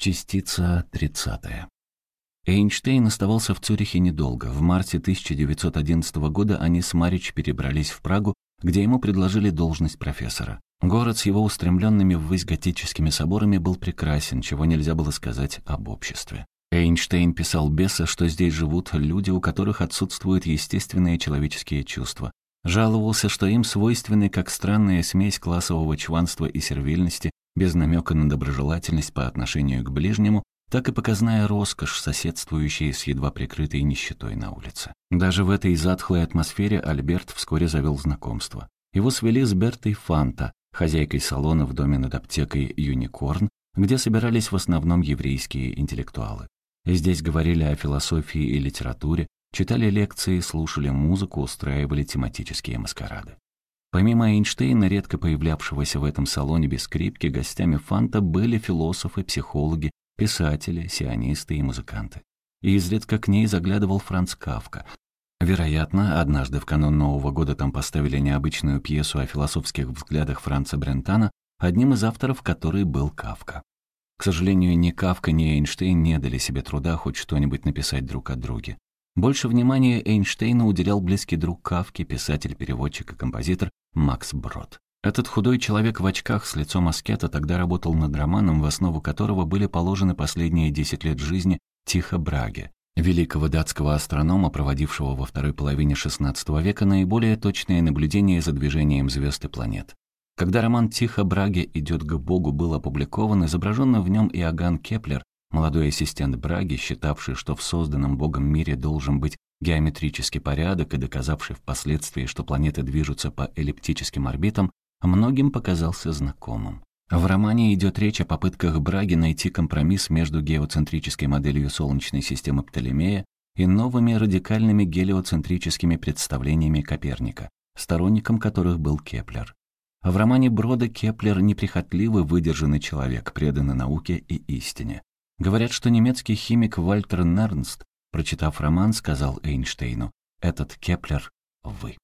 Частица 30. Эйнштейн оставался в Цюрихе недолго. В марте 1911 года они с Марич перебрались в Прагу, где ему предложили должность профессора. Город с его устремленными ввысь готическими соборами был прекрасен, чего нельзя было сказать об обществе. Эйнштейн писал Бесса, что здесь живут люди, у которых отсутствуют естественные человеческие чувства. Жаловался, что им свойственны как странная смесь классового чванства и сервильности, без намека на доброжелательность по отношению к ближнему, так и показная роскошь, соседствующая с едва прикрытой нищетой на улице. Даже в этой затхлой атмосфере Альберт вскоре завел знакомство. Его свели с Бертой Фанта, хозяйкой салона в доме над аптекой «Юникорн», где собирались в основном еврейские интеллектуалы. Здесь говорили о философии и литературе, читали лекции, слушали музыку, устраивали тематические маскарады. Помимо Эйнштейна, редко появлявшегося в этом салоне без скрипки, гостями Фанта были философы, психологи, писатели, сионисты и музыканты. И изредка к ней заглядывал Франц Кавка. Вероятно, однажды в канун Нового года там поставили необычную пьесу о философских взглядах Франца Брентана, одним из авторов которой был Кавка. К сожалению, ни Кавка, ни Эйнштейн не дали себе труда хоть что-нибудь написать друг о друге. Больше внимания Эйнштейну уделял близкий друг Кафки, писатель, переводчик и композитор Макс Брод. Этот худой человек в очках с лицом аскета тогда работал над романом, в основу которого были положены последние 10 лет жизни Тихо Браге, великого датского астронома, проводившего во второй половине XVI века наиболее точные наблюдения за движением звезд и планет. Когда роман «Тихо Браге идет к Богу» был опубликован, изображенный в нем Иоганн Кеплер Молодой ассистент Браге, считавший, что в созданном Богом мире должен быть геометрический порядок и доказавший впоследствии, что планеты движутся по эллиптическим орбитам, многим показался знакомым. В романе идет речь о попытках Браге найти компромисс между геоцентрической моделью Солнечной системы Птолемея и новыми радикальными гелиоцентрическими представлениями Коперника, сторонником которых был Кеплер. В романе Брода Кеплер неприхотливый, выдержанный человек, преданный науке и истине. Говорят, что немецкий химик Вальтер Нернст, прочитав роман, сказал Эйнштейну, «Этот Кеплер — вы».